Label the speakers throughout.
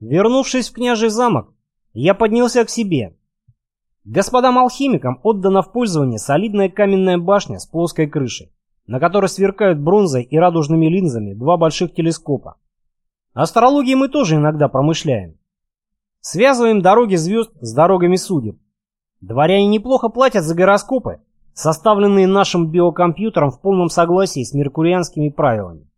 Speaker 1: Вернувшись в княжий замок, я поднялся к себе. Господам алхимикам отдана в пользование солидная каменная башня с плоской крышей, на которой сверкают бронзой и радужными линзами два больших телескопа. Астрологией мы тоже иногда промышляем. Связываем дороги звезд с дорогами судеб. Дворяне неплохо платят за гороскопы, составленные нашим биокомпьютером в полном согласии с меркурианскими правилами.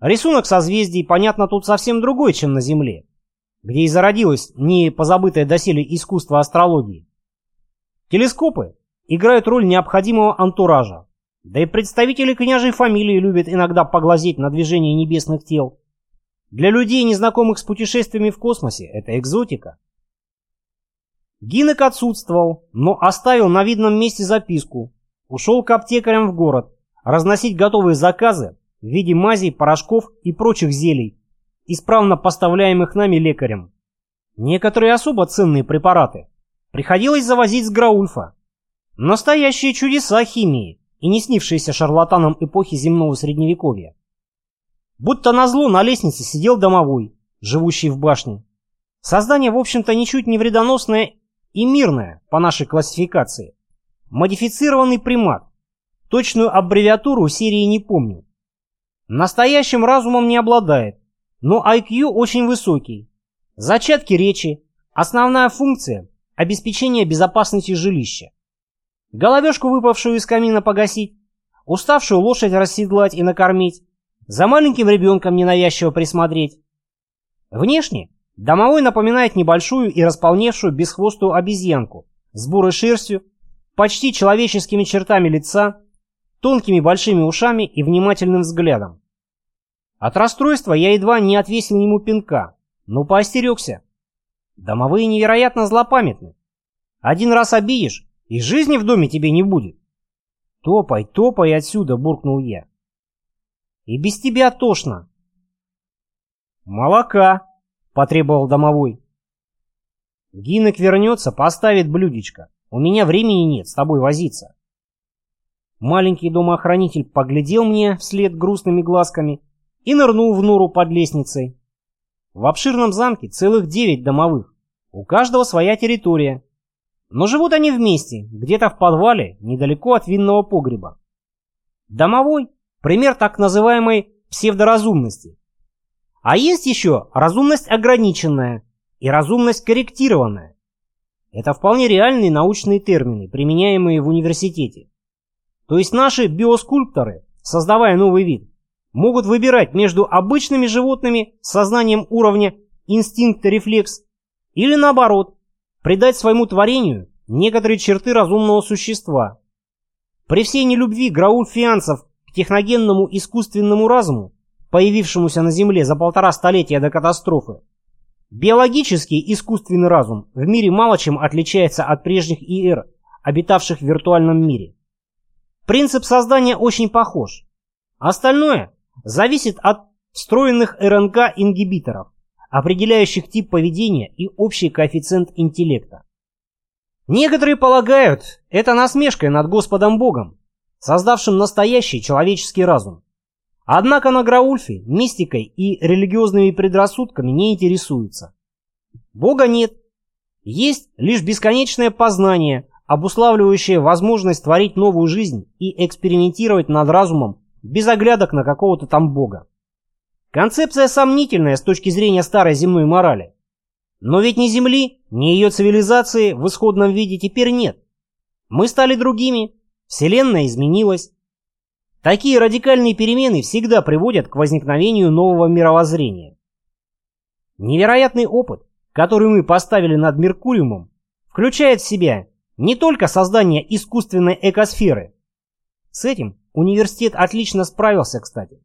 Speaker 1: Рисунок созвездий, понятно, тут совсем другой, чем на Земле, где и зародилось не позабытое доселе искусство астрологии. Телескопы играют роль необходимого антуража, да и представители княжей фамилии любят иногда поглазеть на движение небесных тел. Для людей, незнакомых с путешествиями в космосе, это экзотика. Гинек отсутствовал, но оставил на видном месте записку. Ушел к аптекарям в город, разносить готовые заказы в виде мазей, порошков и прочих зелий, исправно поставляемых нами лекарем. Некоторые особо ценные препараты приходилось завозить с Граульфа. Настоящие чудеса химии и не снившиеся шарлатанам эпохи земного средневековья. Будто назло на лестнице сидел домовой, живущий в башне. Создание, в общем-то, ничуть не вредоносное и мирное по нашей классификации. Модифицированный примат. Точную аббревиатуру серии не помню. Настоящим разумом не обладает, но IQ очень высокий. Зачатки речи, основная функция – обеспечение безопасности жилища. Головешку, выпавшую из камина, погасить, уставшую лошадь расседлать и накормить, за маленьким ребенком ненавязчиво присмотреть. Внешне домовой напоминает небольшую и располневшую бесхвостую обезьянку с бурой шерстью, почти человеческими чертами лица, тонкими большими ушами и внимательным взглядом. От расстройства я едва не отвесил ему пинка, но поостерегся. Домовые невероятно злопамятны. Один раз обидишь, и жизни в доме тебе не будет. Топай, топай отсюда, буркнул я. И без тебя тошно. Молока, потребовал домовой. Гинек вернется, поставит блюдечко. У меня времени нет с тобой возиться. Маленький домоохранитель поглядел мне вслед грустными глазками и нырнул в нору под лестницей. В обширном замке целых девять домовых. У каждого своя территория. Но живут они вместе, где-то в подвале, недалеко от винного погреба. Домовой – пример так называемой псевдоразумности. А есть еще разумность ограниченная и разумность корректированная. Это вполне реальные научные термины, применяемые в университете. То есть наши биоскульпторы, создавая новый вид, могут выбирать между обычными животными с сознанием уровня инстинкт-рефлекс или наоборот, придать своему творению некоторые черты разумного существа. При всей нелюбви граульфианцев к техногенному искусственному разуму, появившемуся на Земле за полтора столетия до катастрофы, биологический искусственный разум в мире мало чем отличается от прежних ИР, обитавших в виртуальном мире. Принцип создания очень похож. Остальное зависит от встроенных РНК-ингибиторов, определяющих тип поведения и общий коэффициент интеллекта. Некоторые полагают, это насмешкой над Господом Богом, создавшим настоящий человеческий разум. Однако на Граульфе мистикой и религиозными предрассудками не интересуются. Бога нет. Есть лишь бесконечное познание, обуславливающее возможность творить новую жизнь и экспериментировать над разумом без оглядок на какого-то там бога. Концепция сомнительная с точки зрения старой земной морали. Но ведь ни Земли, ни ее цивилизации в исходном виде теперь нет. Мы стали другими, Вселенная изменилась. Такие радикальные перемены всегда приводят к возникновению нового мировоззрения. Невероятный опыт, который мы поставили над Меркуриумом, включает в себя не только создание искусственной экосферы. С этим университет отлично справился, кстати.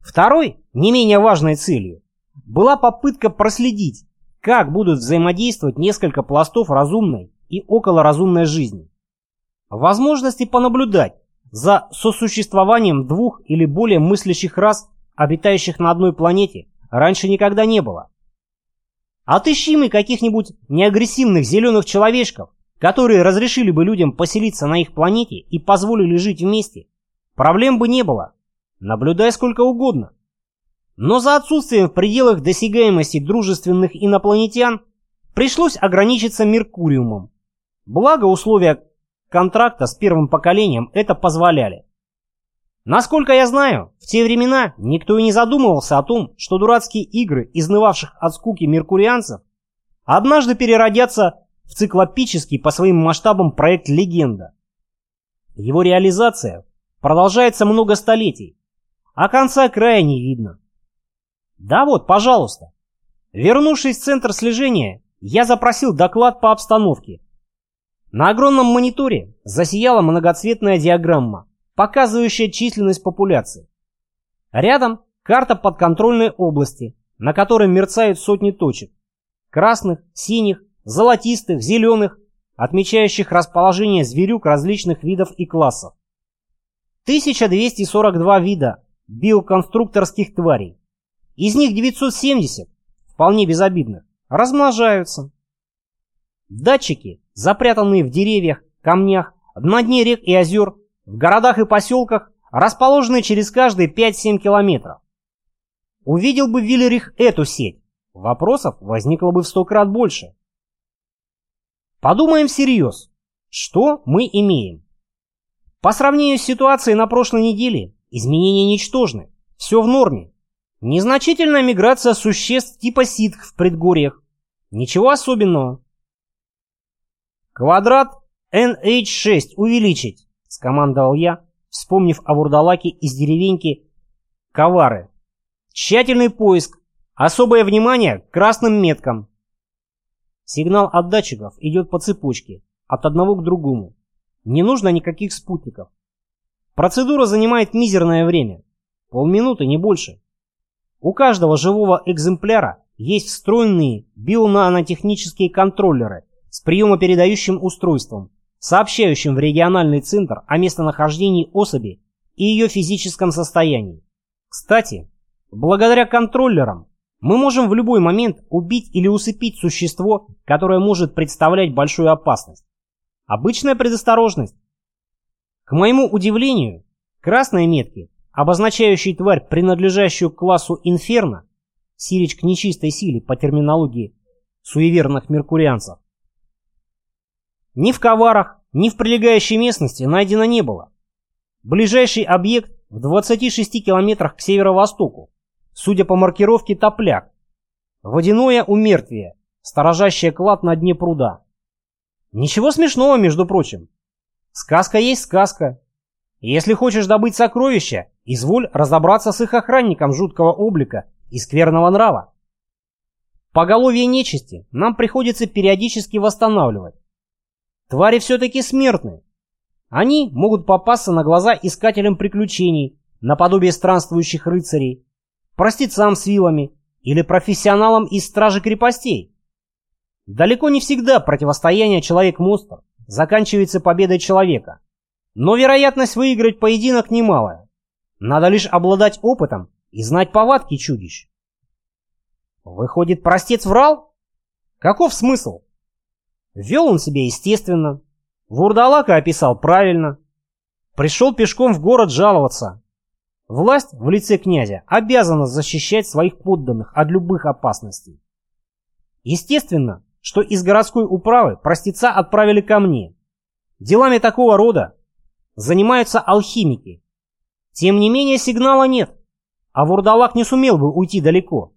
Speaker 1: Второй, не менее важной целью, была попытка проследить, как будут взаимодействовать несколько пластов разумной и околоразумной жизни. Возможности понаблюдать за сосуществованием двух или более мыслящих рас, обитающих на одной планете, раньше никогда не было. Отыщи мы каких-нибудь неагрессивных зеленых человечков, которые разрешили бы людям поселиться на их планете и позволили жить вместе, проблем бы не было. Наблюдай сколько угодно. Но за отсутствием в пределах досягаемости дружественных инопланетян пришлось ограничиться Меркуриумом. Благо условия контракта с первым поколением это позволяли. Насколько я знаю, в те времена никто и не задумывался о том, что дурацкие игры, изнывавших от скуки меркурианцев, однажды переродятся в циклопический по своим масштабам проект «Легенда». Его реализация продолжается много столетий, а конца края не видно. Да вот, пожалуйста. Вернувшись в центр слежения, я запросил доклад по обстановке. На огромном мониторе засияла многоцветная диаграмма, показывающая численность популяции. Рядом карта подконтрольной области, на которой мерцают сотни точек. Красных, синих, золотистых, зеленых, отмечающих расположение зверюк различных видов и классов. 1242 вида биоконструкторских тварей. Из них 970, вполне безобидных, размножаются. Датчики, запрятанные в деревьях, камнях, на дне рек и озер, в городах и поселках, расположенные через каждые 5-7 километров. Увидел бы Виллерих эту сеть, вопросов возникло бы в сто крат больше. Подумаем всерьез, что мы имеем? По сравнению с ситуацией на прошлой неделе, изменения ничтожны, все в норме. Незначительная миграция существ типа ситх в предгорьях. Ничего особенного. Квадрат NH6 увеличить, скомандовал я, вспомнив о вурдалаке из деревеньки Ковары. Тщательный поиск, особое внимание к красным меткам. Сигнал от датчиков идет по цепочке, от одного к другому. Не нужно никаких спутников. Процедура занимает мизерное время. Полминуты, не больше. У каждого живого экземпляра есть встроенные бионанотехнические контроллеры с приемопередающим устройством, сообщающим в региональный центр о местонахождении особи и ее физическом состоянии. Кстати, благодаря контроллерам мы можем в любой момент убить или усыпить существо, которое может представлять большую опасность. Обычная предосторожность. К моему удивлению, красные метки обозначающий тварь, принадлежащую к классу инферно, сирич к нечистой силе по терминологии суеверных меркурианцев, ни в коварах, ни в прилегающей местности найдено не было. Ближайший объект в 26 километрах к северо-востоку, судя по маркировке топляк, водяное умертвие, сторожащее клад на дне пруда. Ничего смешного, между прочим. Сказка есть сказка. Если хочешь добыть сокровища, Изволь разобраться с их охранником жуткого облика и скверного нрава. Поголовье нечисти нам приходится периодически восстанавливать. Твари все-таки смертны. Они могут попасться на глаза искателям приключений, наподобие странствующих рыцарей, простецам с вилами или профессионалам из стражи крепостей. Далеко не всегда противостояние человек-монстр заканчивается победой человека, но вероятность выиграть поединок немалая. Надо лишь обладать опытом и знать повадки чудищ. Выходит, простец врал? Каков смысл? Вел он себя естественно. Вурдалака описал правильно. Пришел пешком в город жаловаться. Власть в лице князя обязана защищать своих подданных от любых опасностей. Естественно, что из городской управы простеца отправили ко мне. Делами такого рода занимаются алхимики, тем не менее сигнала нет, а вурдалак не сумел бы уйти далеко.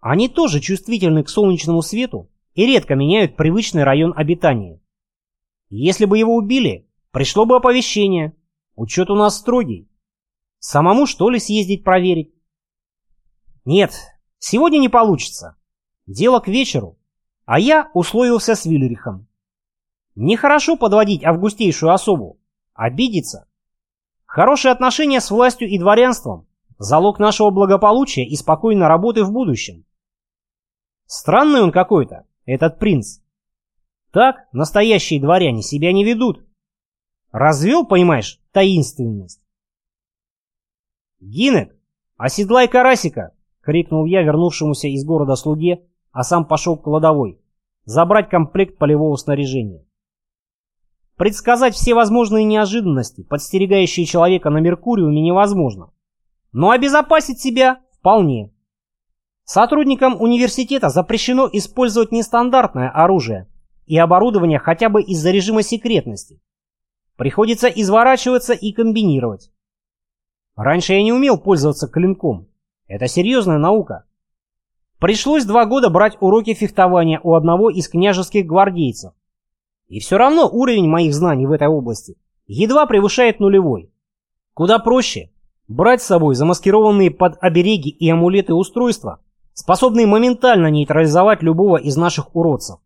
Speaker 1: Они тоже чувствительны к солнечному свету и редко меняют привычный район обитания. Если бы его убили, пришло бы оповещение. Учет у нас строгий. Самому что ли съездить проверить? Нет, сегодня не получится. Дело к вечеру, а я условился с Вильрихом. Нехорошо подводить августейшую особу. Обидится. Хорошие отношения с властью и дворянством – залог нашего благополучия и спокойной работы в будущем. Странный он какой-то, этот принц. Так настоящие дворяне себя не ведут. Развел, понимаешь, таинственность. «Гинек, оседлай карасика!» — крикнул я вернувшемуся из города слуге, а сам пошел к кладовой, забрать комплект полевого снаряжения. Предсказать все возможные неожиданности, подстерегающие человека на Меркуриуме, невозможно. Но обезопасить себя вполне. Сотрудникам университета запрещено использовать нестандартное оружие и оборудование хотя бы из-за режима секретности. Приходится изворачиваться и комбинировать. Раньше я не умел пользоваться клинком. Это серьезная наука. Пришлось два года брать уроки фехтования у одного из княжеских гвардейцев. И все равно уровень моих знаний в этой области едва превышает нулевой. Куда проще брать с собой замаскированные под обереги и амулеты устройства, способные моментально нейтрализовать любого из наших уродцев.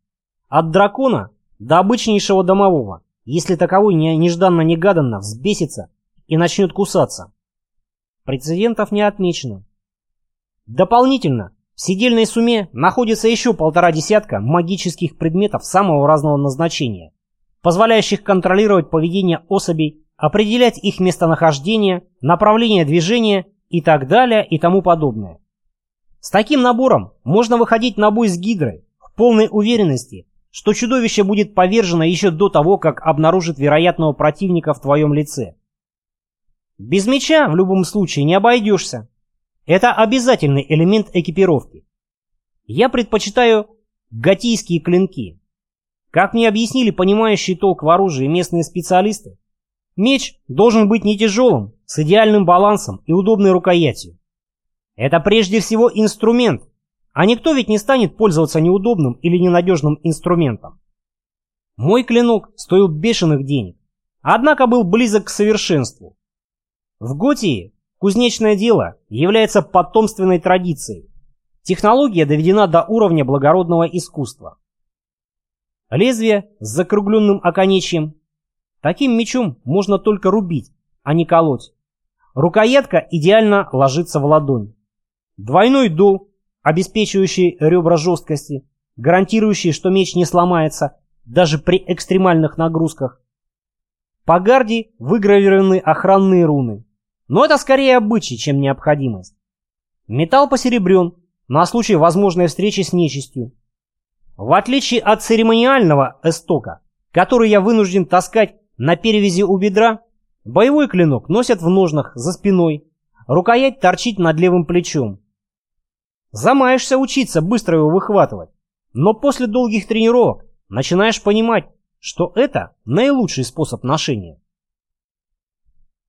Speaker 1: От дракона до обычнейшего домового, если таковой нежданно-негаданно взбесится и начнет кусаться. Прецедентов не отмечено. Дополнительно в сидельной сумме находится еще полтора десятка магических предметов самого разного назначения, позволяющих контролировать поведение особей, определять их местонахождение, направление движения и так далее и тому подобное. С таким набором можно выходить на бой с Гидрой в полной уверенности, что чудовище будет повержено еще до того, как обнаружит вероятного противника в твоем лице. Без меча в любом случае не обойдешься. Это обязательный элемент экипировки. Я предпочитаю готийские клинки. Как мне объяснили понимающие толк в оружии местные специалисты, меч должен быть не тяжелым, с идеальным балансом и удобной рукоятью. Это прежде всего инструмент, а никто ведь не станет пользоваться неудобным или ненадежным инструментом. Мой клинок стоил бешеных денег, однако был близок к совершенству. В Готии Кузнечное дело является потомственной традицией. Технология доведена до уровня благородного искусства. Лезвие с закругленным оконечьем. Таким мечом можно только рубить, а не колоть. Рукоятка идеально ложится в ладонь. Двойной дол, обеспечивающий ребра жесткости, гарантирующий, что меч не сломается даже при экстремальных нагрузках. По гарде выгравированы охранные руны. Но это скорее обычай, чем необходимость. Металл посеребрен на случай возможной встречи с нечистью. В отличие от церемониального эстока, который я вынужден таскать на перевязи у бедра, боевой клинок носят в ножнах за спиной, рукоять торчит над левым плечом. Замаешься учиться быстро его выхватывать, но после долгих тренировок начинаешь понимать, что это наилучший способ ношения.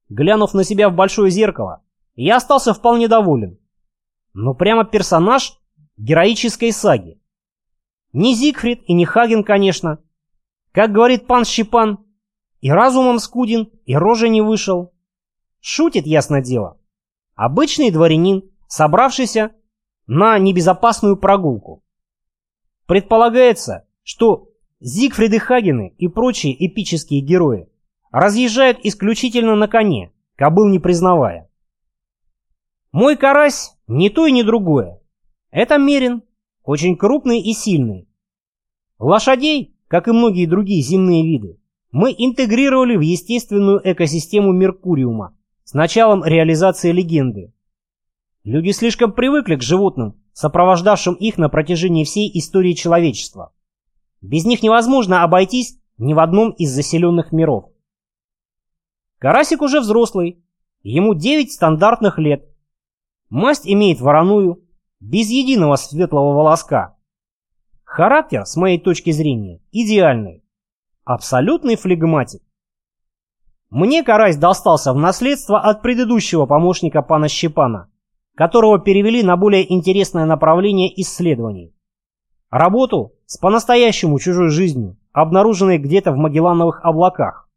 Speaker 1: Глянув на себя в большое зеркало, я остался вполне доволен. Но прямо персонаж героической саги. Не Зигфрид и не Хаген, конечно. Как говорит пан Щепан, и разумом скуден, и рожей не вышел. Шутит, ясно дело. Обычный дворянин, собравшийся на небезопасную прогулку. Предполагается, что Зигфриды Хагены и прочие эпические герои разъезжают исключительно на коне, кобыл не признавая. Мой карась не то и не другое. Это мерин, очень крупный и сильный. Лошадей, как и многие другие земные виды, мы интегрировали в естественную экосистему Меркуриума с началом реализации легенды. Люди слишком привыкли к животным, сопровождавшим их на протяжении всей истории человечества. Без них невозможно обойтись ни в одном из заселенных миров. Карасик уже взрослый, ему 9 стандартных лет. Масть имеет вороную, без единого светлого волоска. Характер, с моей точки зрения, идеальный. Абсолютный флегматик. Мне карась достался в наследство от предыдущего помощника пана Щепана, которого перевели на более интересное направление исследований. Работу с по-настоящему чужой жизнью, обнаруженной где-то в Магеллановых облаках.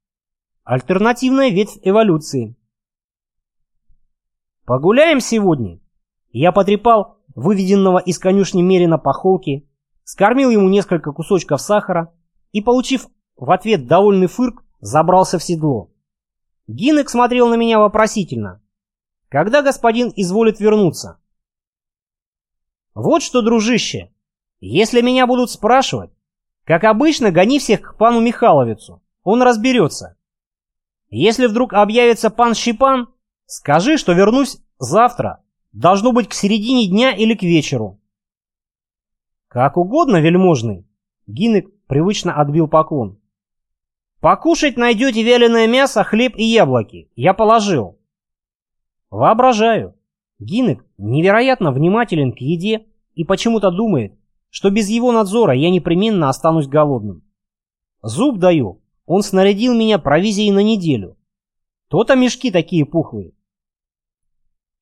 Speaker 1: Альтернативная ветвь эволюции. Погуляем сегодня. Я потрепал выведенного из конюшни Мерина по холке, скормил ему несколько кусочков сахара и, получив в ответ довольный фырк, забрался в седло. Гинек смотрел на меня вопросительно. Когда господин изволит вернуться? Вот что, дружище, если меня будут спрашивать, как обычно, гони всех к пану Михаловицу, он разберется. Если вдруг объявится пан Щипан, скажи, что вернусь завтра. Должно быть к середине дня или к вечеру. Как угодно, вельможный. Гинек привычно отбил поклон. Покушать найдете вяленое мясо, хлеб и яблоки. Я положил. Воображаю. Гинек невероятно внимателен к еде и почему-то думает, что без его надзора я непременно останусь голодным. Зуб даю, он снарядил меня провизией на неделю. То-то мешки такие пухлые.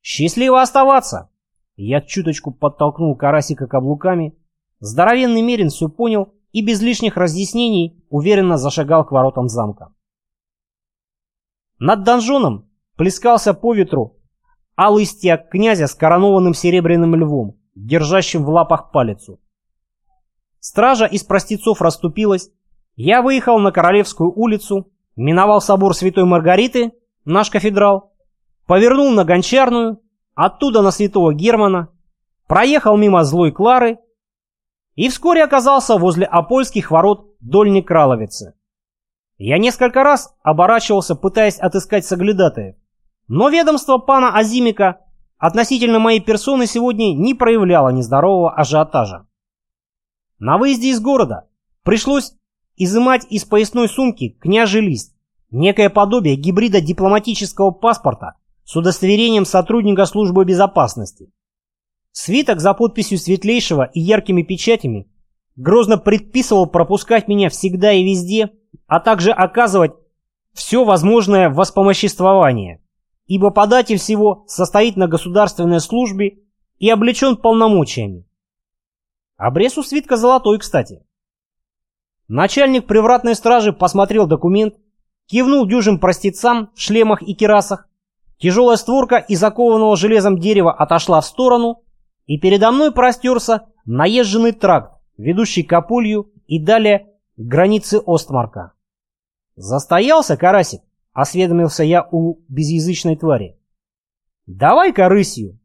Speaker 1: «Счастливо оставаться!» Я чуточку подтолкнул карасика каблуками. Здоровенный Мерин все понял и без лишних разъяснений уверенно зашагал к воротам замка. Над донжоном плескался по ветру алый стяг князя с коронованным серебряным львом, держащим в лапах палицу. Стража из простецов расступилась, я выехал на Королевскую улицу, миновал собор Святой Маргариты, наш кафедрал, повернул на Гончарную, оттуда на Святого Германа, проехал мимо Злой Клары и вскоре оказался возле Апольских ворот Дольней Краловицы. Я несколько раз оборачивался, пытаясь отыскать соглядатаев, но ведомство пана Азимика относительно моей персоны сегодня не проявляло нездорового ажиотажа. На выезде из города пришлось изымать из поясной сумки княжий лист, некое подобие гибрида дипломатического паспорта с удостоверением сотрудника службы безопасности. Свиток за подписью Светлейшего и яркими печатями грозно предписывал пропускать меня всегда и везде, а также оказывать все возможное воспомоществование, ибо податель всего состоит на государственной службе и облечен полномочиями. Обрез у свитка золотой, кстати. Начальник привратной стражи посмотрел документ, кивнул дюжим простецам в шлемах и керасах, тяжелая створка из закованного железом дерева отошла в сторону, и передо мной простерся наезженный тракт, ведущий к Апулью и далее к границе Остмарка. «Застоялся, карасик?» — осведомился я у безязычной твари. «Давай-ка рысью!»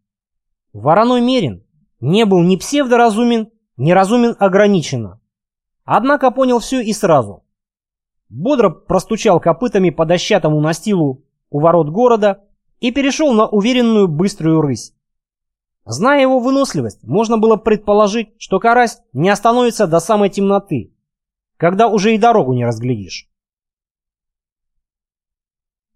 Speaker 1: Вороной Мерин не был ни псевдоразумен, ни разумен ограниченно. Однако понял все и сразу. Бодро простучал копытами по дощатому настилу у ворот города и перешел на уверенную быструю рысь. Зная его выносливость, можно было предположить, что карась не остановится до самой темноты, когда уже и дорогу не разглядишь.